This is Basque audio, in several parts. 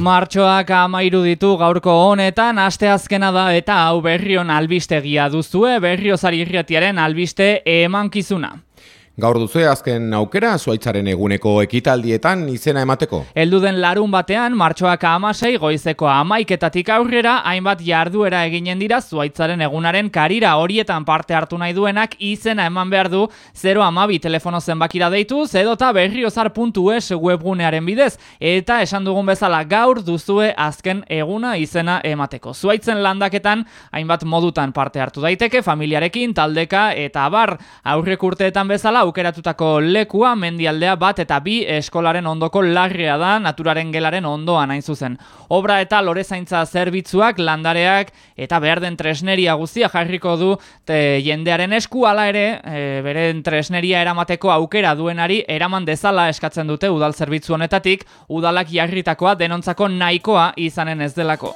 Martxoak amairu ditu gaurko honetan, aste azkena da eta hau berrion albistegia duzue, berriozari irretiaren albiste emankizuna. Gaur duzu azken aukera zuaitzaren eguneko ekitaldietan izena emateko. Elduden larun batean, martxoak amasei goizeko amaiketatik aurrera, hainbat jarduera eginen dira zuaitzaren egunaren karira horietan parte hartu nahi duenak izena eman behar du 0 amabi telefono zenbakira deitu, zedota berriozar.es webgunearen bidez, eta esan dugun bezala gaur duzue azken eguna izena emateko. Zuaitzen landaketan, hainbat modutan parte hartu daiteke, familiarekin, taldeka eta bar aurrek urteetan bezala, aukeratutako lekua mendialdea bat eta bi eskolaren ondoko larria da naturaren gelaren ondoan hain zuzen. Obra eta lore zaintza zerbitzuak, landareak eta behar den tresneria guztia jarriko du te, jendearen esku ala ere e, beren tresneria eramateko aukera duenari eraman dezala eskatzen dute udal zerbitzu honetatik udalak jarritakoa denontzako nahikoa izanen ez delako.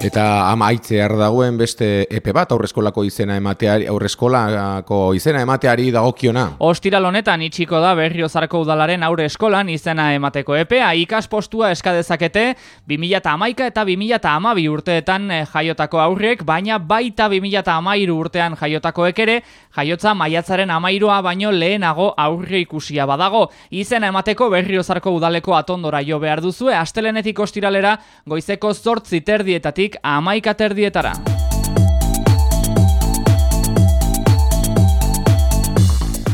Eta ama aitzear dagoen beste epe bat aurreskolako izena emateari, aurreskolako izena emateari dagokiona. Ostiral honetan itxiko da berriozarko udalaren aurre eskolan izena emateko epea, ikaspostua eskadezakete 2008 eta 2008 urteetan eh, jaiotako aurrek, baina baita 2008 urtean jaiotako ekere, jaiotza maiatzaren amairua baino lehenago aurre ikusia badago. Izena emateko berriozarko udaleko atondora jo behar duzue, astelenetik ostiralera goizeko zortzi terdietatik amaika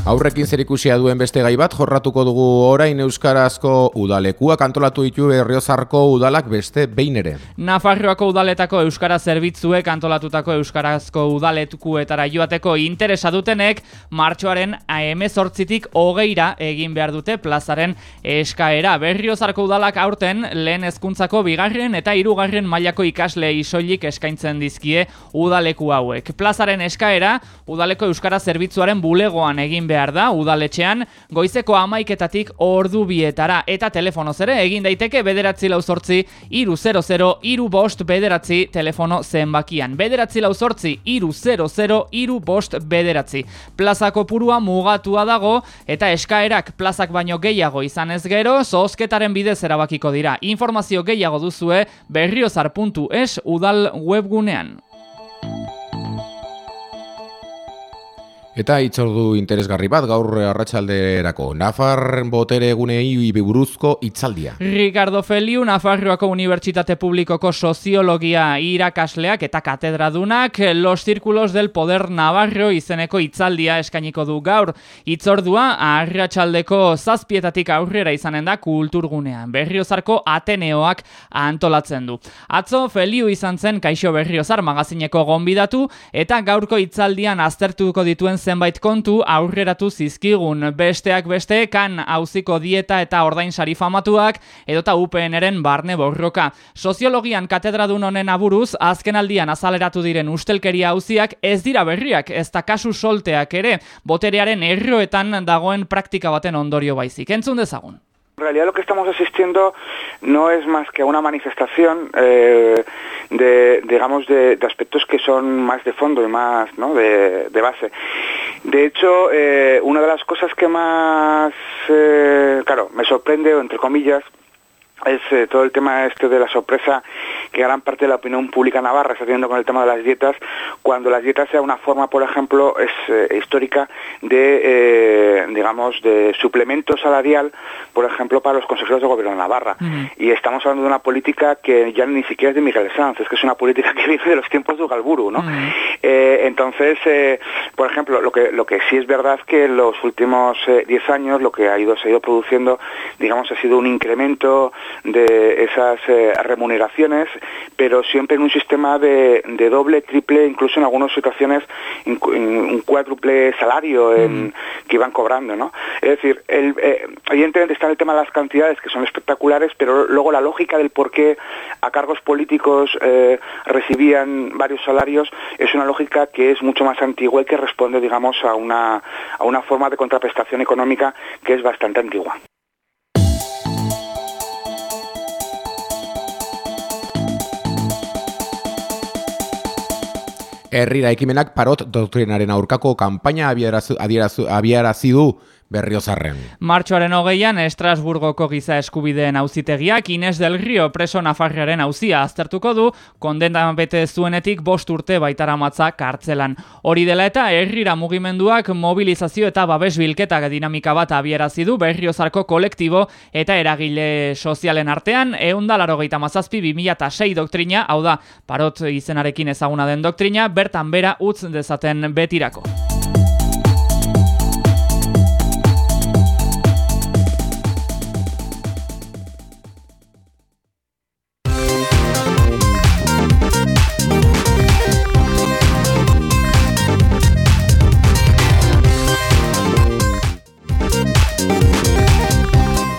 Aurrekin zer duen beste gai bat jorratuko dugu orain euskarazko udalekua kantolatu ditu Berriozarko udalak beste behin ere. Nafarroako udaletako euskara zerbitzuek antolatutako euskarazko udaletukuetara joateko interesa dutenek martxoaren AM8tik hogeira egin behar dute plazaren eskaera. Berriozarko udalak aurten lehen hezkuntzako bigarren eta hirugarren mailako ikasle isoilik eskaintzen dizkie udaleku hauek. Plazaren eskaera udaleko euskara zerbitzuaren bulegoan egin behar behar da udaletxean goizeko amaiketatik ordu bietara eta telefonoz ere egin daiteke bederatzi lauzortzi iru 00 iru bost bederatzi telefono zenbakian. Bederatzi lauzortzi iru 00 iru bost bederatzi. Plazako purua mugatua dago eta eskaerak plazak baino gehiago izan ez gero, zozketaren bidez erabakiko dira. Informazio gehiago duzue berriozar.es udal webgunean. Eta itzordu interesgarri bat gaur arratsalderako Nafar botere egunei buruzko itzaldia. Ricardo Feliu, Nafarroako Unibertsitate Publikoko Soziologia irakasleak eta katedradunak Los Círculos del Poder Navarro izeneko itzaldia eskainiko du gaur. Itzordua arratsaldeko zazpietatik aurrera izanen da kulturgunean. Berriozarko Ateneoak antolatzen du. Atzo Feliu izan zen Kaixo Berriozar magazineko gonbidatu eta gaurko itzaldian aztertuko dituen zenbait kontu aurreratu zizkigun besteak beste kan auziko dieta eta ordain sari famatuak edota UPNren barne borroka. Soziologian katedradun honen aburuz azkenaldian azaleratu diren ustelkeria auziak ez dira berriak ez da kasu solteak ere boterearen erroetan dagoen praktika baten ondorio baizik. Entzun dezagun. En realidad lo que estamos asistiendo no es más que una manifestación eh, de, digamos, de, aspectos que son más de fondo y más de, base. De hecho, eh, una de las cosas que más, eh, claro, me sorprende, entre comillas, es todo el tema este de la sorpresa que gran parte de la opinión pública navarra está teniendo con el tema de las dietas, cuando las dietas sea una forma, por ejemplo, es eh, histórica de, eh, digamos, de suplemento salarial, por ejemplo, para los consejeros de gobierno de Navarra. Y estamos hablando de una política que ya ni siquiera es de Miguel Sanz, es que es una política que viene de los tiempos de Ugalburu, ¿no? Entonces, por ejemplo, lo que, lo que sí es verdad que en los últimos 10 años lo que ha ido, se ha ido produciendo, digamos, ha sido un incremento de esas eh, remuneraciones, pero siempre en un sistema de, doble, triple, incluso en algunas situaciones un cuádruple salario mm. que iban cobrando, ¿no? Es decir, el, eh, evidentemente está el tema de las cantidades que son espectaculares, pero luego la lógica del por qué a cargos políticos eh, recibían varios salarios es una lógica que es mucho más antigua y que responde, digamos, a una, a una forma de contraprestación económica que es bastante antigua. Herrira ekimenak parot doktrinaren aurkako kanpaina abiarazi du berriozarren. Martxoaren hogeian, Estrasburgoko giza eskubideen auzitegiak Ines del Rio preso Nafarriaren auzia aztertuko du, kondena bete zuenetik bost urte baitara matza kartzelan. Hori dela eta herrira mugimenduak mobilizazio eta babes bilketak dinamika bat abierazi du berriozarko kolektibo eta eragile sozialen artean, eundalaro gehieta mazazpi 2006 doktrina, hau da, parot izenarekin ezaguna den doktrina, bertan bera utz dezaten betirako.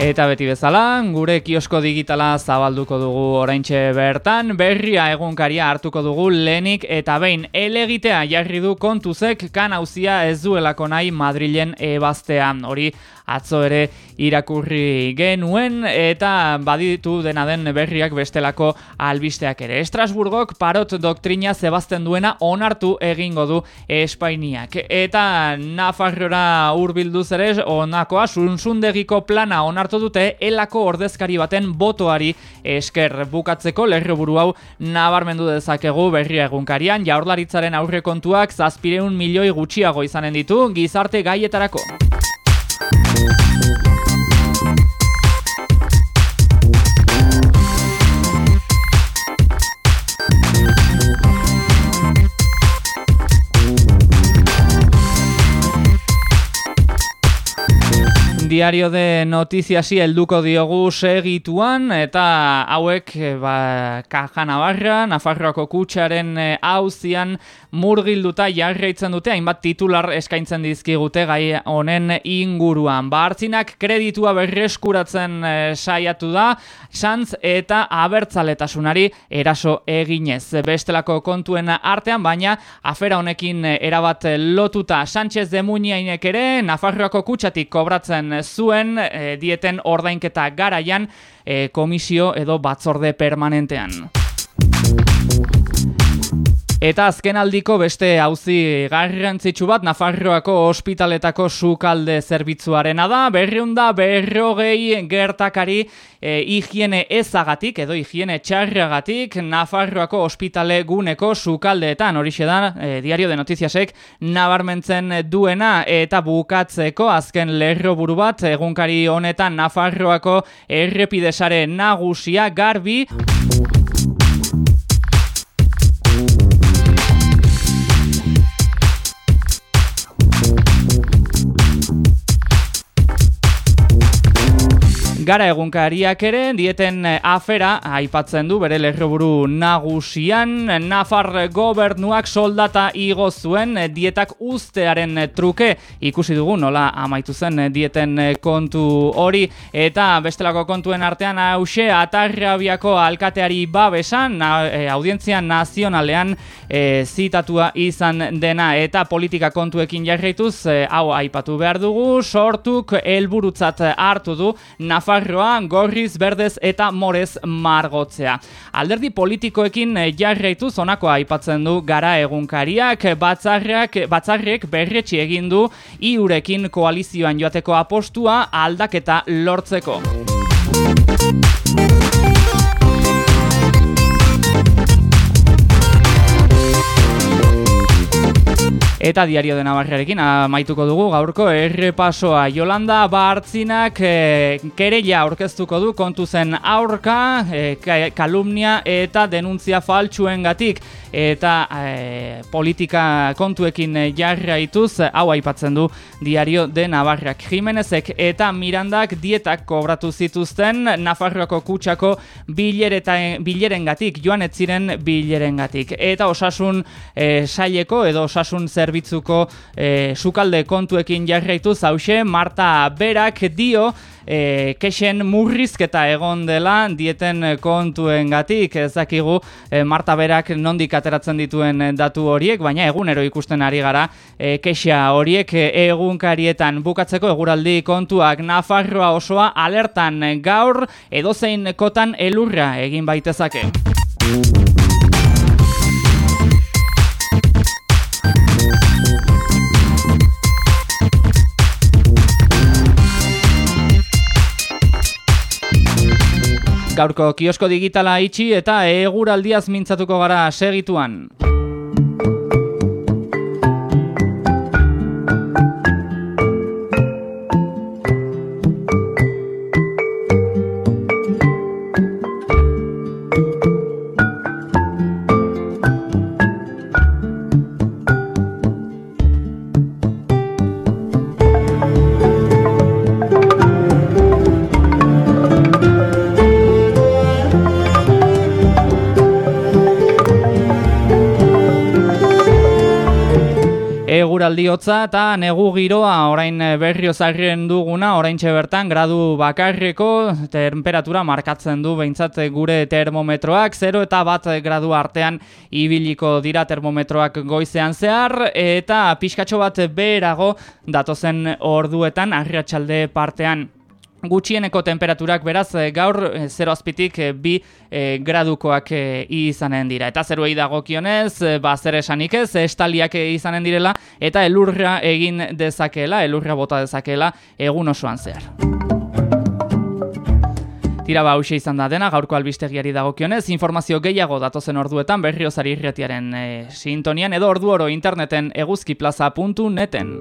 Eta beti bezala, gure kiosko digitala zabalduko dugu oraintxe bertan, berria egunkaria hartuko dugu lehenik eta behin elegitea jarri du kontuzek kan hauzia ez duelako nahi Madrilen ebaztean. Hori atzo ere irakurri genuen eta baditu dena den berriak bestelako albisteak ere. Estrasburgok parot doktrina zebazten duena onartu egingo du Espainiak. Eta Nafarrora urbilduz ere onakoa sunzundegiko plana onartu dute elako ordezkari baten botoari esker bukatzeko lerroburu hau nabarmendu dezakegu berria egunkarian jaurlaritzaren aurrekontuak zazpireun milioi gutxiago izanen ditu gizarte gaietarako. Diario de Notiziasi helduko diogu segituan eta hauek eh, ba, Kaja Navarra, Nafarroako kutsaren hauzian eh, murgilduta jarraitzen dute hainbat titular eskaintzen dizkigute gai honen inguruan. Bartzinak kreditua berreskuratzen e, saiatu da, santz eta abertzaletasunari eraso eginez. Bestelako kontuen artean, baina afera honekin erabat lotuta Sánchez de Muñainek ere, Nafarroako kutsatik kobratzen zuen e, dieten ordainketa garaian e, komisio edo batzorde permanentean. Eta azken aldiko beste auzi garrantzitsu bat Nafarroako ospitaletako sukalde zerbitzuarena da, berriunda berrogei gertakari e, higiene ezagatik edo higiene txarragatik Nafarroako ospitale guneko sukaldeetan. Hori da e, diario de notiziasek nabarmentzen duena eta bukatzeko azken lerro buru bat. Egunkari honetan Nafarroako errepidesare nagusia garbi Gara egunkariak ere, dieten eh, afera, aipatzen du, bere lerroburu nagusian, Nafar gobernuak soldata igo zuen, eh, dietak ustearen truke, ikusi dugu, nola amaitu zen eh, dieten kontu hori, eta bestelako kontuen artean hause, atarrabiako alkateari babesan, audientzia nazionalean zitatua izan dena, eta politika kontuekin jarraituz, hau aipatu behar dugu, sortuk helburutzat hartu du, Nafar Nafarroa, gorriz, berdez eta morez margotzea. Alderdi politikoekin eh, jarraitu zonakoa aipatzen du gara egunkariak, batzarriak, batzarriek berretxi egin du iurekin koalizioan joateko apostua aldaketa lortzeko. Eta diario de Navarrarekin amaituko dugu gaurko errepasoa. Jolanda Bartzinak e, kereia aurkeztuko du kontu zen aurka, e, kalumnia eta denuntzia faltsuen gatik. Eta e, politika kontuekin jarraituz, hau aipatzen du diario de Navarrak. Jimenezek eta Mirandak dietak kobratu zituzten Nafarroako kutsako bileren gatik, joan etziren bileren gatik. Eta osasun e, saileko edo osasun zerbi zerbitzuko e, sukalde kontuekin jarraitu zause, Marta Berak dio e, kexen murrizketa egon dela dieten kontuen gatik, ezakigu e, Marta Berak nondik ateratzen dituen datu horiek, baina egunero ikusten ari gara e, kexa horiek egunkarietan bukatzeko eguraldi kontuak Nafarroa osoa alertan gaur edozein kotan elurra egin baitezake. Gaurko kiosko digitala itxi eta eguraldiaz mintzatuko gara segituan. Eguraldi hotza eta negu giroa orain eh, berrio zarrien duguna, orain bertan gradu bakarreko temperatura markatzen du behintzat gure termometroak, 0 eta bat gradu artean ibiliko dira termometroak goizean zehar, eta pixkatxo bat beherago datozen orduetan, arriatxalde partean gutxieneko temperaturak beraz eh, gaur 0 eh, azpitik eh, bi gradukoak izanen dira. Eta zeruei dagokionez, ba zer esanik ez, estaliak izanen direla eta elurra egin dezakela, elurra bota dezakela egun osoan zehar. Tira ba hause izan da dena, gaurko albistegiari dagokionez, informazio gehiago datozen orduetan berriozari irretiaren e, sintonian edo ordu oro interneten eguzkiplaza.neten.